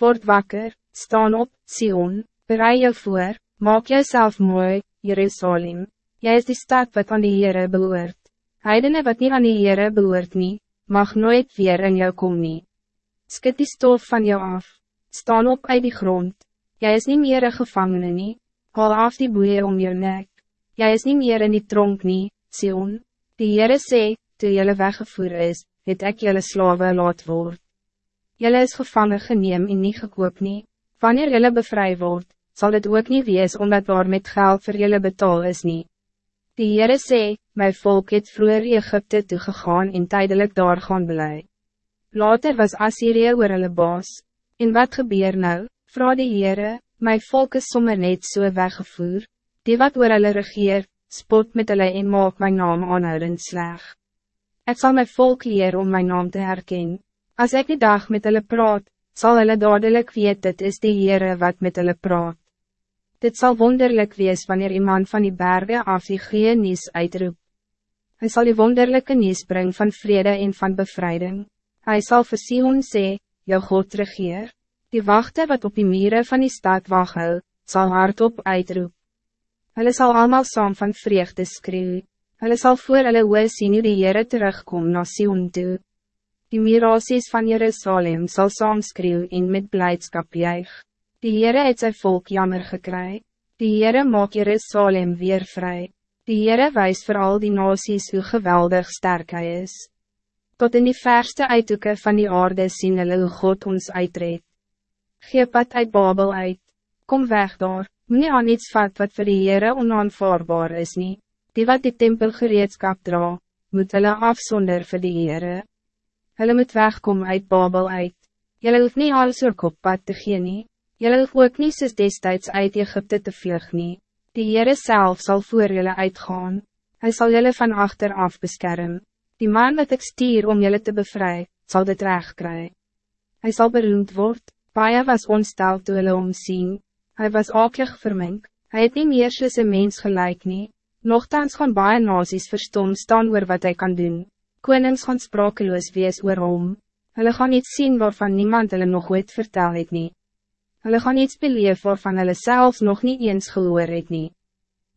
Word wakker, staan op, Sion, bereid jou voor, maak jezelf mooi, Jerusalem. Jij is die stad wat aan die Heere behoort. Heidene wat niet aan die Heere behoort nie, mag nooit weer in jou kom nie. Skit die stof van jou af, staan op uit die grond. Jij is niet meer een gevangene nie, haal af die boeien om jou nek. Jij is niet meer in die tronk nie, Sion. Die Heere sê, toe jylle weggevoer is, het ek jylle slawe laat word. Jylle is gevangen geneem en nie gekoop nie. Wanneer jylle bevry word, zal het ook niet wees omdat waar met geld voor jylle betaal is nie. Die Heere sê, my volk het vroeger Egypte toegegaan en tijdelijk daar gaan bly. Later was Assyrië oor hulle baas. En wat gebeur nou, vra die Heere, my volk is sommer net so weggevoer, die wat oor hulle regeer, spot met hulle en maak my naam aanhoudend sleg. Ik zal mijn volk leer om mijn naam te herkennen. Als ik die dag met hulle praat, zal hulle dadelijk weet dit is die Heere wat met hulle praat. Dit zal wonderlijk wees wanneer iemand van die bergen af die goeie nies uitroep. Hij zal die wonderlijke nies brengen van vrede en van bevrijding. Hij zal vir Sion sê, jou God regeer. Die wachten wat op die mieren van die stad wachel, zal hardop uitroep. Hulle zal allemaal saam van vreugde skreeuw. Hulle sal voor hulle oe sien hoe die Heere terugkom na Sion toe. Die mirasies van Jerusalem sal saamskreeuw en met blijdschap juig. Die Heere het sy volk jammer gekry. Die Heere maak Jerusalem weer vrij. Die Heere wijst voor al die nasies hoe geweldig sterk hy is. Tot in die verste uithoeken van die aarde sien hulle hoe God ons uitreed. Geef wat uit Babel uit. Kom weg daar, moet aan iets vat wat voor die Heere onaanvaarbaar is niet die wat die tempel gereedskap dra, moet hulle afsonder vir die Heere. Hulle moet wegkom uit Babel uit. Julle hoef nie alles oor koppad te gee nie. Julle hoef ook nie soos destijds uit Egypte te vlug nie. Die Heere self sal voor julle uitgaan. Hij zal julle van achter af beschermen. Die man wat ik stier om julle te bevrijden, zal dit recht krijgen. Hij zal beroemd worden. Paia was ontstel toe hulle omsien. Hij was akelig vermink. Hij het nie meer soos een mens gelijk nie. Nochtans gaan baie nasies verstom staan oor wat hij kan doen. Konings gaan sprakeloos wees oor hom. Hulle gaan iets zien waarvan niemand hulle nog ooit vertel het nie. Hulle gaan iets beleef waarvan hulle selfs nog niet eens gehoor het nie.